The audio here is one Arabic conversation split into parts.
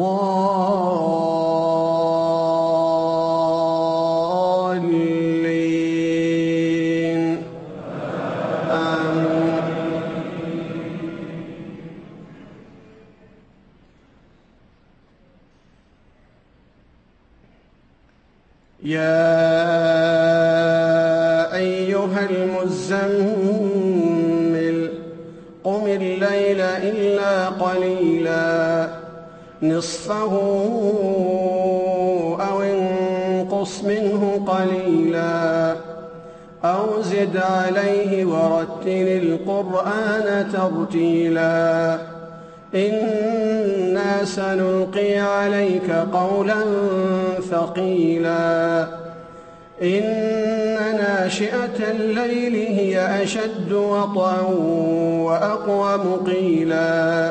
آمين. يا أيها المزمل قم الليل إلا قليلا. نصفه أو انقص منه قليلا أو زد عليه ورتل القرآن ترتيلا إنا سنلقي عليك قولا ثقيلا إن ناشئة الليل هي أشد وطئا وأقوم قيلا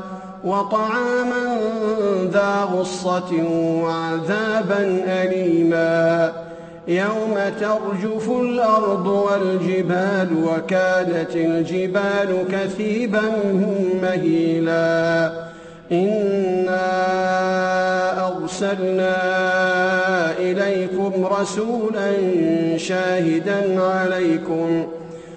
وطعاما ذا غصة وعذابا أليما. يوم ترجف الأرض والجبال وكانت الجبال كثيبا مهيلا. إنا أرسلنا إليكم رسولا شاهدا عليكم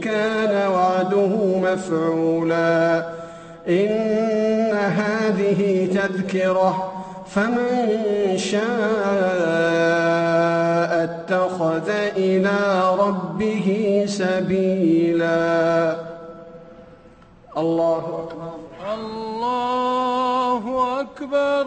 كان وعده مفعولا. إن هذه تذكرة فمن شاء اتخذ إلى ربه سبيلا. الله أكبر. الله أكبر.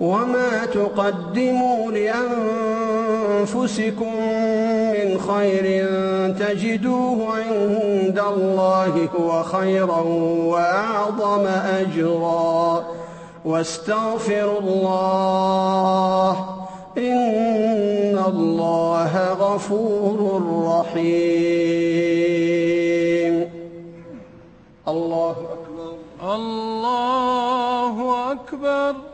وما تقدموا لأنفسكم من خير تجدوه عند الله هو خيرا وأعظم أجرا واستغفروا الله إن الله غفور رحيم الله أكبر. الله أكبر.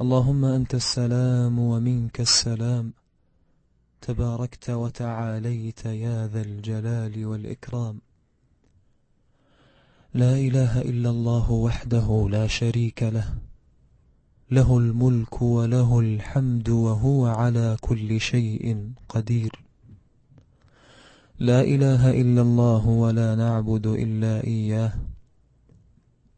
اللهم أنت السلام ومنك السلام. تباركت وتعاليت يا ذا الجلال والإكرام. لا إله إلا الله وحده لا شريك له. له الملك وله الحمد وهو على كل شيء قدير. لا إله إلا الله ولا نعبد إلا إياه.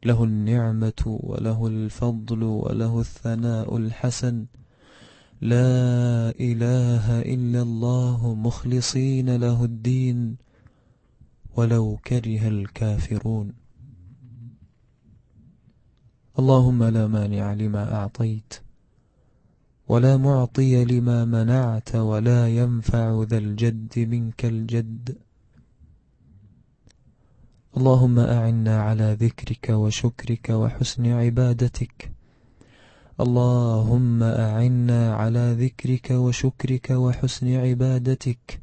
له النعمة وله الفضل وله الثناء الحسن. لا إله إلا الله مخلصين له الدين ولو كره الكافرون. اللهم لا مانع لما أعطيت ولا معطي لما منعت ولا ينفع ذا الجد منك الجد. اللهم أعنا على ذكرك وشكرك وحسن عبادتك. اللهم أعنا على ذكرك وشكرك وحسن عبادتك.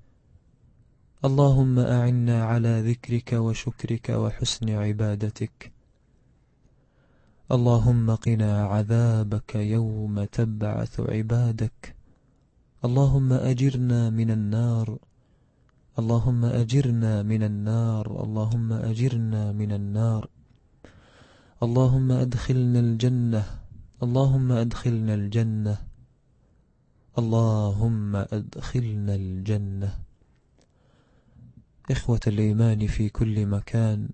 اللهم أعنا على ذكرك وشكرك وحسن عبادتك. اللهم قنا عذابك يوم تبعث عبادك. اللهم أجرنا من النار. اللهم أجرنا من النار اللهم أجرنا من النار. اللهم أدخلنا الجنة اللهم أدخلنا الجنة. اللهم أدخلنا الجنة. إخوة الإيمان في كل مكان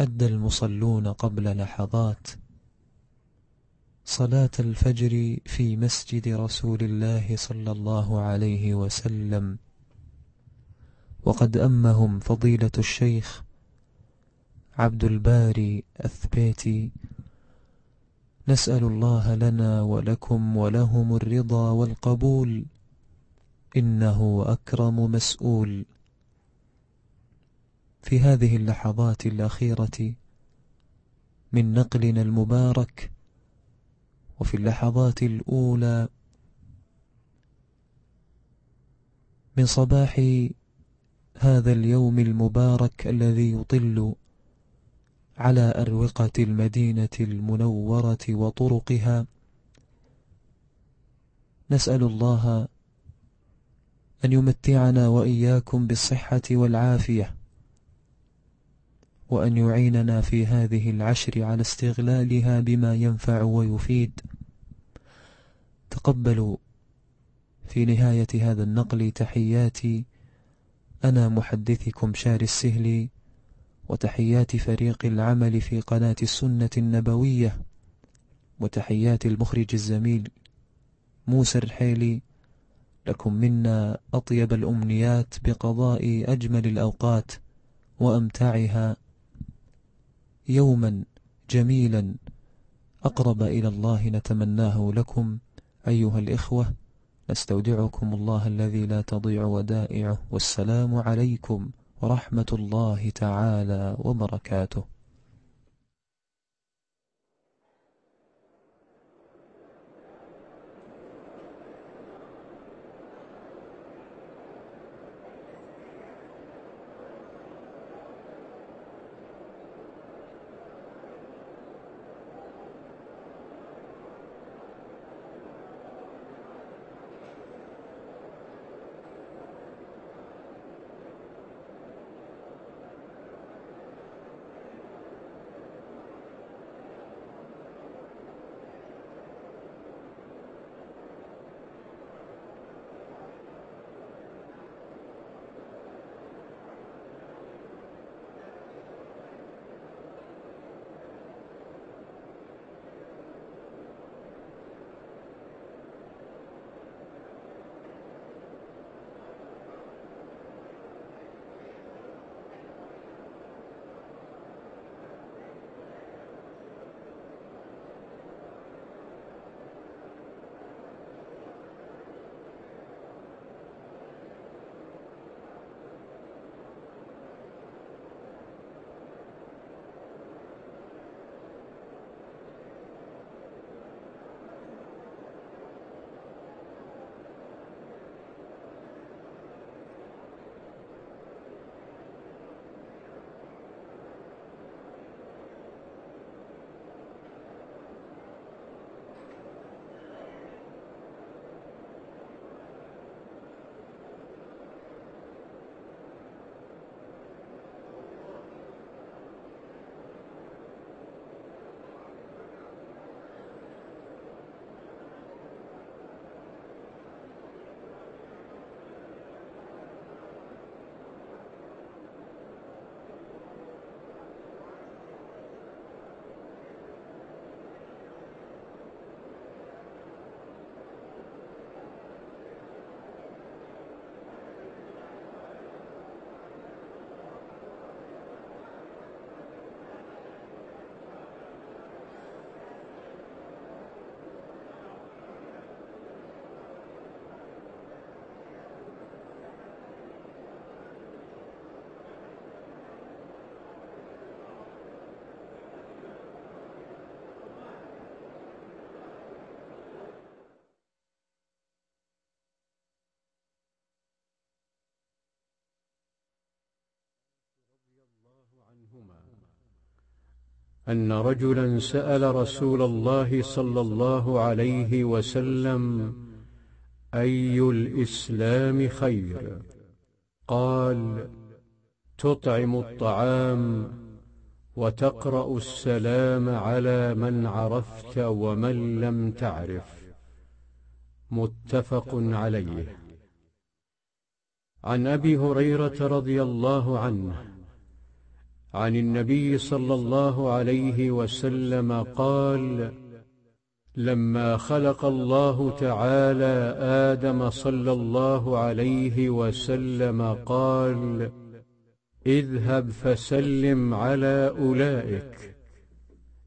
أدى المصلون قبل لحظات. صلاة الفجر في مسجد رسول الله صلى الله عليه وسلم. وقد أمهم فضيلة الشيخ عبد الباري أثبيتي نسأل الله لنا ولكم ولهم الرضا والقبول إنه أكرم مسؤول. في هذه اللحظات الأخيرة من نقلنا المبارك وفي اللحظات الأولى من صباح هذا اليوم المبارك الذي يطل على أروقة المدينة المنورة وطرقها. نسأل الله أن يمتعنا وإياكم بالصحة والعافية وأن يعيننا في هذه العشر على استغلالها بما ينفع ويفيد. تقبلوا في نهاية هذا النقل تحياتي أنا محدثكم شار السهلي وتحيات فريق العمل في قناة السنة النبوية وتحيات المخرج الزميل موسى الحيلي لكم منا أطيب الأمنيات بقضاء أجمل الأوقات وأمتعها يوما جميلا. أقرب إلى الله نتمناه لكم أيها الإخوة. نستودعكم الله الذي لا تضيع ودائعه والسلام عليكم ورحمة الله تعالى وبركاته. أن رجلا سأل رسول الله صلى الله عليه وسلم أي الإسلام خير؟ قال تطعم الطعام وتقرأ السلام على من عرفت ومن لم تعرف. متفق عليه. عن أبي هريرة رضي الله عنه عن النبي صلى الله عليه وسلم قال لما خلق الله تعالى آدم صلى الله عليه وسلم قال اذهب فسلم على أولئك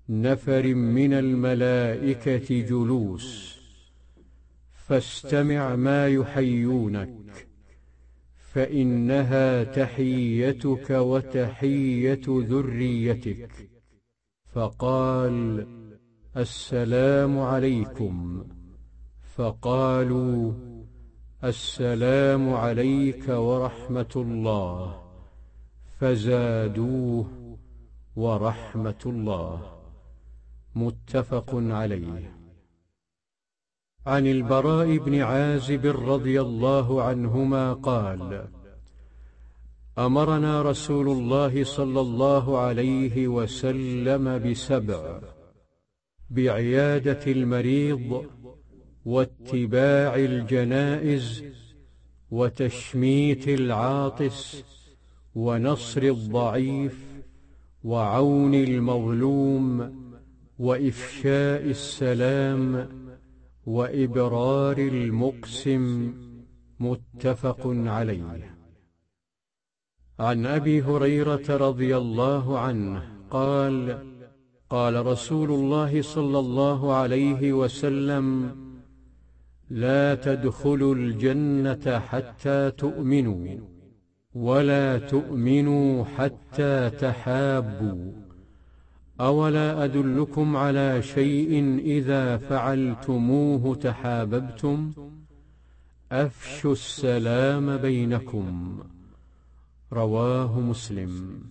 نفر من الملائكة جلوس فاستمع ما يحيونك. فإنها تحيتك وتحية ذريتك. فقال السلام عليكم. فقالوا السلام عليك ورحمة الله. فزادوه ورحمة الله. متفق عليه. عن البراء بن عازب رضي الله عنهما قال أمرنا رسول الله صلى الله عليه وسلم بسبع بعيادة المريض واتباع الجنائز وتشميت العاطس ونصر الضعيف وعون المظلوم وإفشاء السلام وإبرار المقسم متفق عليه. عن أبي هريرة رضي الله عنه قال قال رسول الله صلى الله عليه وسلم لا تدخلوا الجنة حتى تؤمنوا ولا تؤمنوا حتى تحابوا. أولا أدلكم على شيء إذا فعلتموه تحاببتم؟ أفشوا السلام بينكم. رواه مسلم.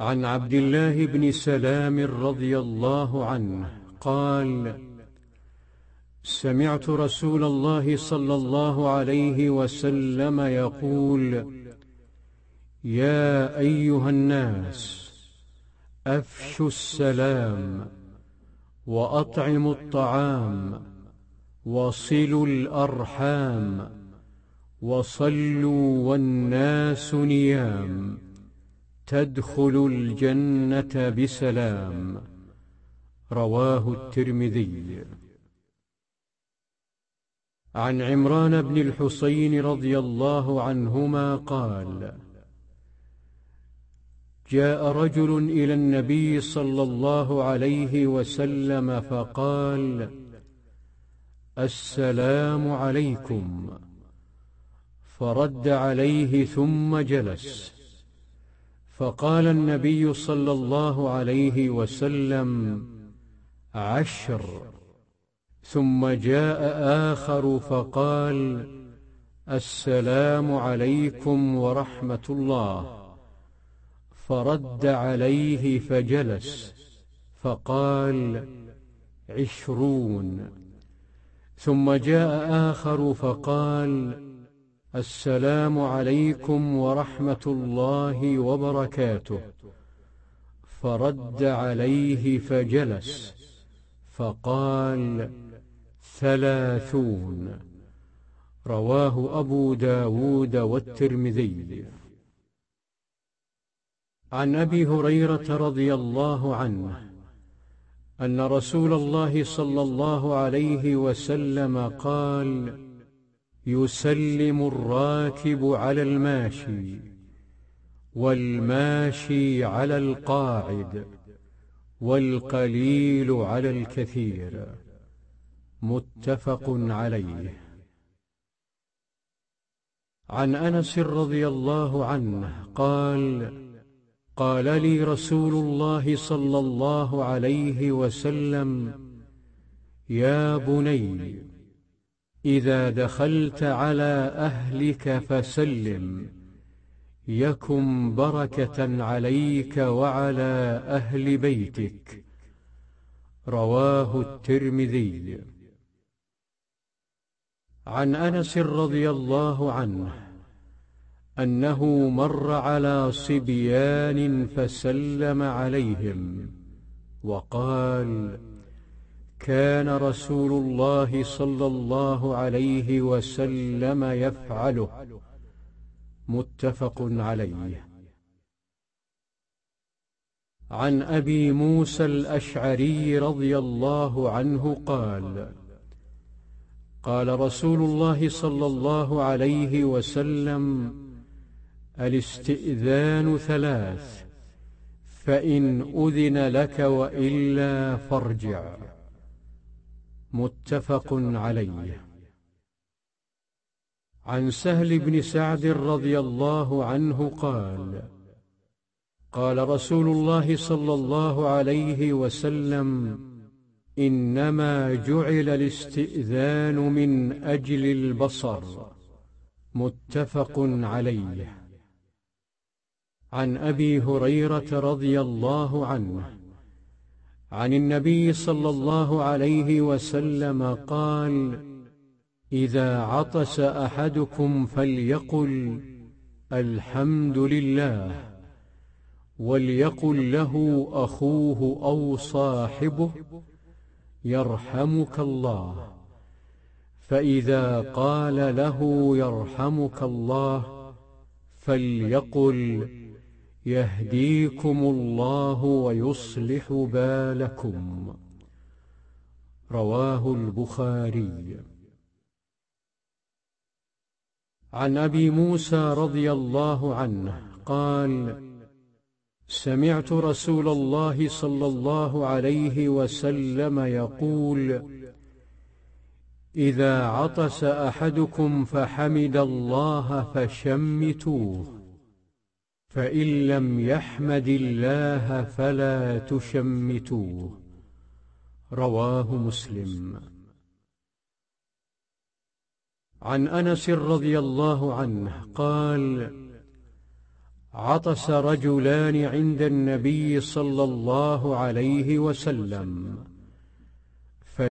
عن عبد الله بن سلام رضي الله عنه قال سمعت رسول الله صلى الله عليه وسلم يقول يا أيها الناس أفشوا السلام وأطعموا الطعام وصلوا الأرحام وصلوا والناس نيام تدخلوا الجنة بسلام رواه الترمذي. عن عمران بن الحسين رضي الله عنهما قال جاء رجل إلى النبي صلى الله عليه وسلم فقال السلام عليكم. فرد عليه ثم جلس. فقال النبي صلى الله عليه وسلم عشر. ثم جاء آخر فقال السلام عليكم ورحمة الله. فرد عليه فجلس فقال عشرون. ثم جاء آخر فقال السلام عليكم ورحمة الله وبركاته. فرد عليه فجلس فقال ثلاثون. رواه أبو داود والترمذي. عن أبي هريرة رضي الله عنه أن رسول الله صلى الله عليه وسلم قال يسلم الراكب على الماشي والماشي على القاعد والقليل على الكثير. متفق عليه. عن أنس رضي الله عنه قال قال لي رسول الله صلى الله عليه وسلم يا بني إذا دخلت على أهلك فسلم يكن بركة عليك وعلى أهل بيتك. رواه الترمذي. عن أنس رضي الله عنه أنه مر على صبيان فسلم عليهم وقال كان رسول الله صلى الله عليه وسلم يفعله. متفق عليه. عن أبي موسى الأشعري رضي الله عنه قال قال رسول الله صلى الله عليه وسلم الاستئذان ثلاث فإن أذن لك وإلا فارجع. متفق عليه. عن سهل بن سعد رضي الله عنه قال قال رسول الله صلى الله عليه وسلم إنما جعل الاستئذان من أجل البصر. متفق عليه. عن أبي هريرة رضي الله عنه. عن النبي صلى الله عليه وسلم قال إذا عطس أحدكم فليقل الحمد لله وليقل له أخوه أو صاحبه يرحمك الله. فإذا قال له يرحمك الله فليقل يهديكم الله ويصلح بالكم. رواه البخاري. عن أبي موسى رضي الله عنه قال سمعت رسول الله صلى الله عليه وسلم يقول إذا عطس أحدكم فحمد الله فشمتوه. فإن لم يحمد الله فلا تشمتوه. رواه مسلم. عن أنس رضي الله عنه قال عطس رجلان عند النبي صلى الله عليه وسلم.